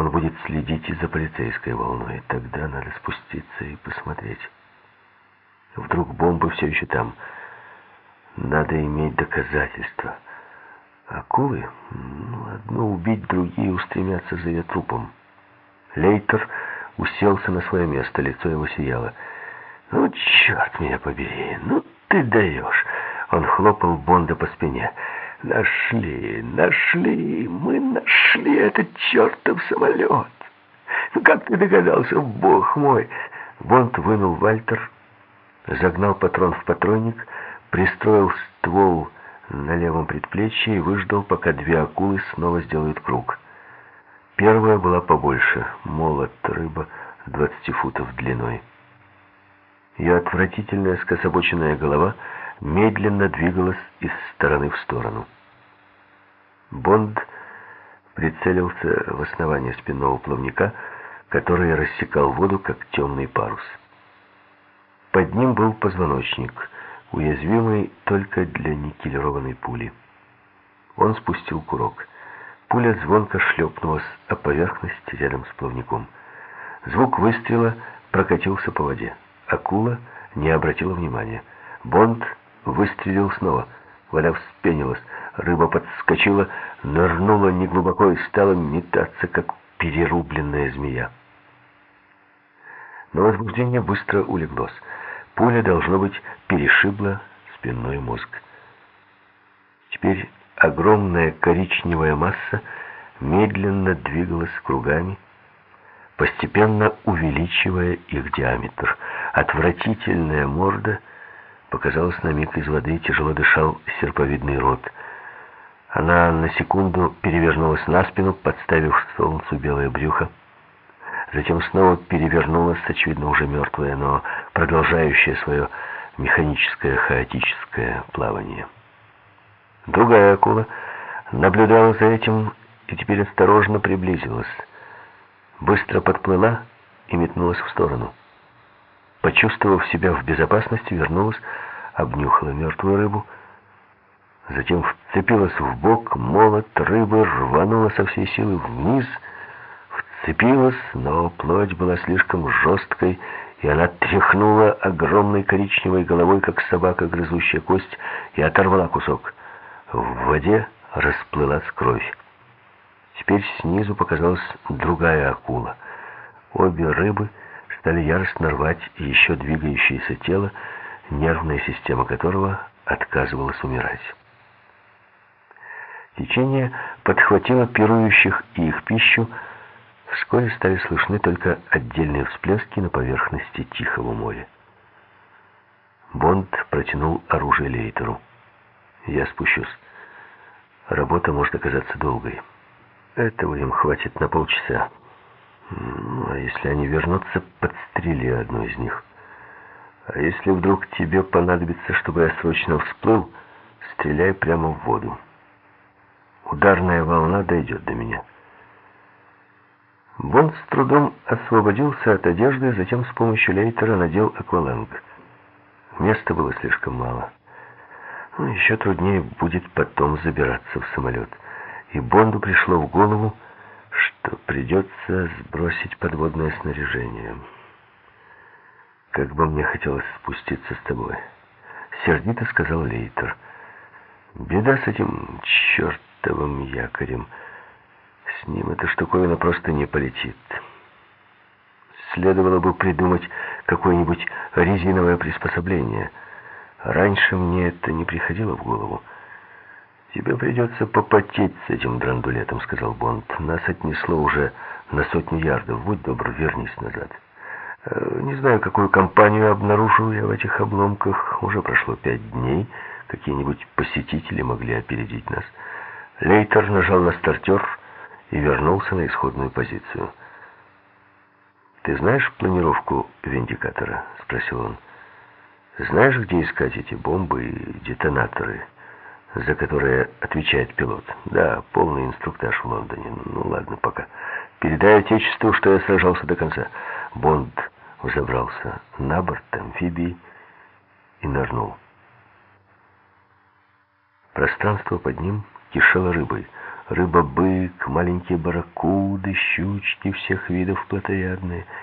Он будет следить и за полицейской волной. Тогда надо спуститься и посмотреть. Вдруг бомба все еще там. Надо иметь доказательства. Акулы? Ну, одно убить, другие устремятся за ее трупом. Лейтер уселся на свое место, лицо его сияло. «Ну, черт меня побери, ну ты даешь!» Он хлопал Бонда по спине. «Нашли, нашли, мы нашли этот чертов самолет! Ну, как ты догадался, бог мой!» Бонд вынул Вальтер, загнал патрон в патронник, пристроил ствол на левом предплечье и выждал, пока две акулы снова сделают круг. Первая была побольше, молот, рыба, 20 футов длиной. Ее отвратительная скособоченная голова медленно двигалась из стороны в сторону. Бонд прицелился в основание спинного плавника, который рассекал воду, как темный парус. Под ним был позвоночник, уязвимый только для никелированной пули. Он спустил курок. Пуля звонко шлепнулась о поверхность рядом с плавником. Звук выстрела прокатился по воде. Акула не обратила внимания. Бонд выстрелил снова. Вода вспенилась. Рыба подскочила, нырнула неглубоко и стала метаться, как перерубленная змея. Но возбуждение быстро улеглось. Пуля, должно быть, перешибла спинной мозг. Теперь огромная коричневая масса медленно двигалась кругами, постепенно увеличивая их диаметр. Отвратительная морда показалась на миг из воды, тяжело дышал серповидный рот. Она на секунду перевернулась на спину, подставив солнцу белое брюхо. Затем снова перевернулась, очевидно, уже мертвая, но продолжающая свое механическое хаотическое плавание. Другая акула наблюдала за этим и теперь осторожно приблизилась быстро подплыла и метнулась в сторону. Почувствовав себя в безопасности, вернулась, обнюхала мертвую рыбу, затем вцепилась в бок, молот рыбы рванула со всей силы вниз, вцепилась, но плоть была слишком жесткой, и она тряхнула огромной коричневой головой, как собака, грызущая кость, и оторвала кусок. В воде расплылась кровь. Теперь снизу показалась другая акула. Обе рыбы стали яростно рвать еще двигающееся тело, нервная система которого отказывалась умирать. Течение подхватило пирующих и их пищу, вскоре стали слышны только отдельные всплески на поверхности Тихого моря. Бонд протянул оружие Лейтеру. «Я спущусь. Работа может оказаться долгой». Этого им хватит на полчаса. Ну, а если они вернутся, подстрели одну из них. А если вдруг тебе понадобится, чтобы я срочно всплыл, стреляй прямо в воду. Ударная волна дойдет до меня. Бонд с трудом освободился от одежды, затем с помощью лейтера надел акваланг. Места было слишком мало. Ну, еще труднее будет потом забираться в самолет и Бонду пришло в голову, что придется сбросить подводное снаряжение. «Как бы мне хотелось спуститься с тобой», — сердито сказал Лейтер. «Беда с этим чертовым якорем. С ним эта штуковина просто не полетит. Следовало бы придумать какое-нибудь резиновое приспособление. Раньше мне это не приходило в голову». «Тебе придется попотеть с этим драндулетом», — сказал Бонд. «Нас отнесло уже на сотню ярдов. Будь добр, вернись назад». Э, «Не знаю, какую компанию обнаружил я в этих обломках. Уже прошло пять дней. Какие-нибудь посетители могли опередить нас». Лейтер нажал на стартер и вернулся на исходную позицию. «Ты знаешь планировку виндикатора?» — спросил он. «Знаешь, где искать эти бомбы и детонаторы?» За которое отвечает пилот. Да, полный инструктаж в Лондоне. Ну ладно, пока. Передай Отечеству, что я сражался до конца. Бонд взобрался на борт амфибии и нырнул. Пространство под ним кишело рыбой. рыба-бык, маленькие барракуды, щучки всех видов плотоядные —